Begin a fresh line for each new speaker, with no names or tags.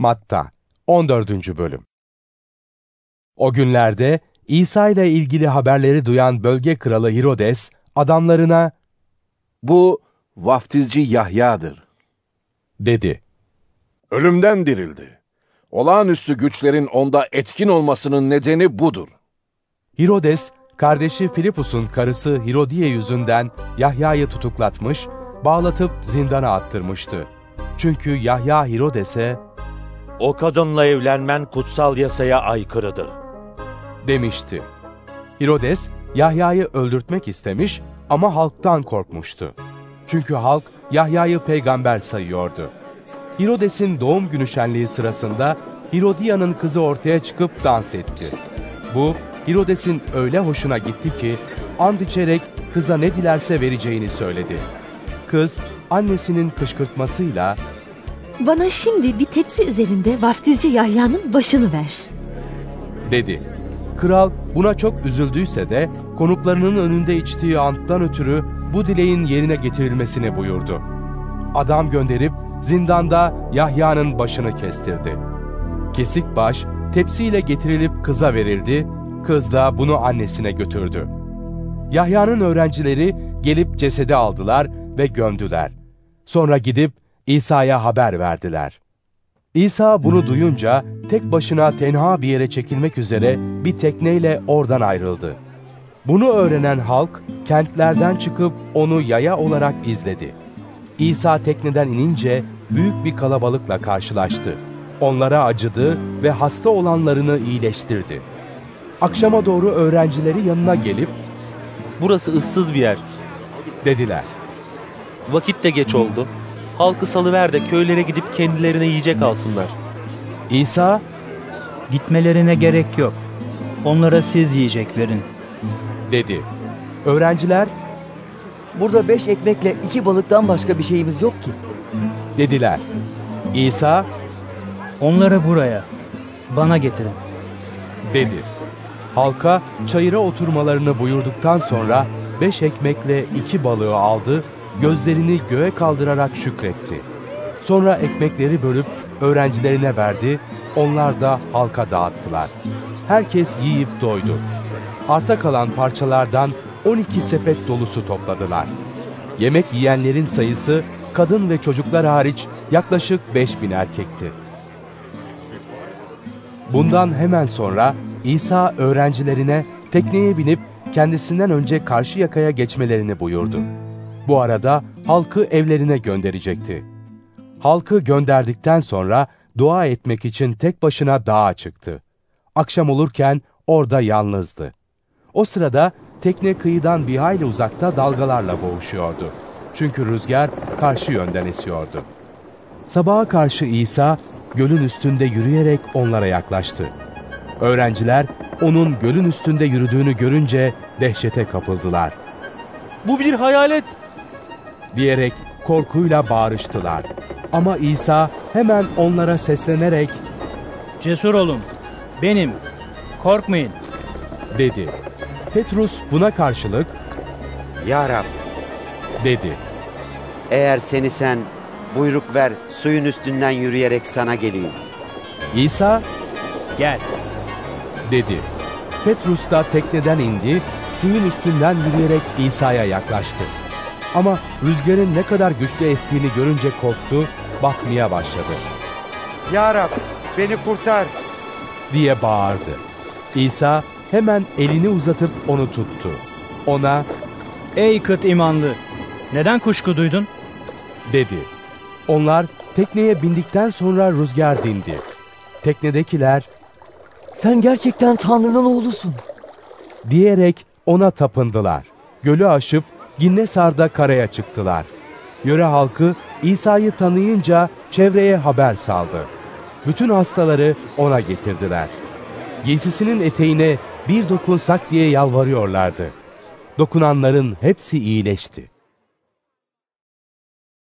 Matta 14. Bölüm O günlerde İsa ile ilgili haberleri duyan bölge kralı Hirodes adamlarına
Bu vaftizci Yahya'dır.
dedi.
Ölümden dirildi. Olağanüstü güçlerin onda etkin olmasının nedeni budur.
Hirodes, kardeşi Filipus'un karısı Hirodiye yüzünden Yahya'yı tutuklatmış, bağlatıp zindana attırmıştı. Çünkü Yahya Hirodes'e
O kadınla evlenmen kutsal yasaya aykırıdır.
demişti. Hirodes, Yahya'yı öldürtmek istemiş ama halktan korkmuştu. Çünkü halk Yahya'yı peygamber sayıyordu. Hirodes'in doğum günü şenliği sırasında Hirodiya'nın kızı ortaya çıkıp dans etti. Bu, Hirodes'in öyle hoşuna gitti ki, and içerek kıza ne dilerse vereceğini söyledi. Kız, annesinin kışkırtmasıyla
Bana şimdi bir tepsi üzerinde vaftizci Yahya'nın başını ver.
dedi. Kral buna çok üzüldüyse de konuklarının önünde içtiği anttan ötürü bu dileğin yerine getirilmesini buyurdu. Adam gönderip zindanda Yahya'nın başını kestirdi. Kesik baş tepsiyle getirilip kıza verildi, kız da bunu annesine götürdü. Yahya'nın öğrencileri gelip cesedi aldılar ve gömdüler. Sonra gidip İsa'ya haber verdiler. İsa bunu duyunca tek başına tenha bir yere çekilmek üzere bir tekneyle oradan ayrıldı. Bunu öğrenen halk kentlerden çıkıp onu yaya olarak izledi. İsa tekneden inince büyük bir kalabalıkla karşılaştı. Onlara acıdı ve hasta olanlarını iyileştirdi. Akşama doğru öğrencileri yanına gelip
Burası ıssız bir yer.
dediler.
Vakit de geç oldu. Halkı salıver de köylere gidip kendilerine yiyecek alsınlar.
İsa
Gitmelerine gerek yok. Onlara siz yiyecek verin.
dedi. Öğrenciler
Burada beş ekmekle iki balıktan başka bir şeyimiz yok ki.
dediler. İsa
Onları buraya, bana getirin.
dedi. Halka çayıra oturmalarını buyurduktan sonra beş ekmekle iki balığı aldı, gözlerini göğe kaldırarak şükretti. Sonra ekmekleri bölüp öğrencilerine verdi, onlar da halka dağıttılar. Herkes yiyip doydu. Arta kalan parçalardan 12 sepet dolusu topladılar. Yemek yiyenlerin sayısı kadın ve çocuklar hariç yaklaşık 5000 erkekti. Bundan hemen sonra İsa öğrencilerine tekneye binip kendisinden önce karşı yakaya geçmelerini buyurdu. Bu arada halkı evlerine gönderecekti. Halkı gönderdikten sonra dua etmek için tek başına dağa çıktı. Akşam olurken orada yalnızdı. O sırada tekne kıyıdan bir hayli uzakta dalgalarla boğuşuyordu. Çünkü rüzgar karşı yönden esiyordu. Sabaha karşı İsa gölün üstünde yürüyerek onlara yaklaştı. Öğrenciler onun gölün üstünde yürüdüğünü görünce dehşete kapıldılar.
Bu bir hayalet.
Diyerek korkuyla bağırıştılar. Ama İsa hemen onlara seslenerek
Cesur olun. Benim. Korkmayın.
dedi. Petrus buna karşılık
Ya Rab,
dedi.
eğer seni sen buyruk ver suyun üstünden yürüyerek sana geleyim.
İsa
Gel.
dedi. Petrus da tekneden indi, suyun üstünden yürüyerek İsa'ya yaklaştı. Ama rüzgarın ne kadar güçlü estiğini görünce korktu, batmaya başladı
Ya Rab, beni kurtar.
diye bağırdı. İsa hemen elini uzatıp onu tuttu. Ona
Ey kıt imanlı. Neden kuşku duydun?
dedi. Onlar tekneye bindikten sonra rüzgar dindi. Teknedekiler
Sen gerçekten Tanrı'nın oğlusun.
diyerek ona tapındılar. Gölü aşıp Ginnesar'da karaya çıktılar. Yöre halkı İsa'yı tanıyınca çevreye haber saldı. Bütün hastaları ona getirdiler. Giysisinin eteğine bir dokunsak diye yalvarıyorlardı. Dokunanların hepsi iyileşti.